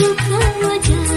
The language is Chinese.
如何？我将。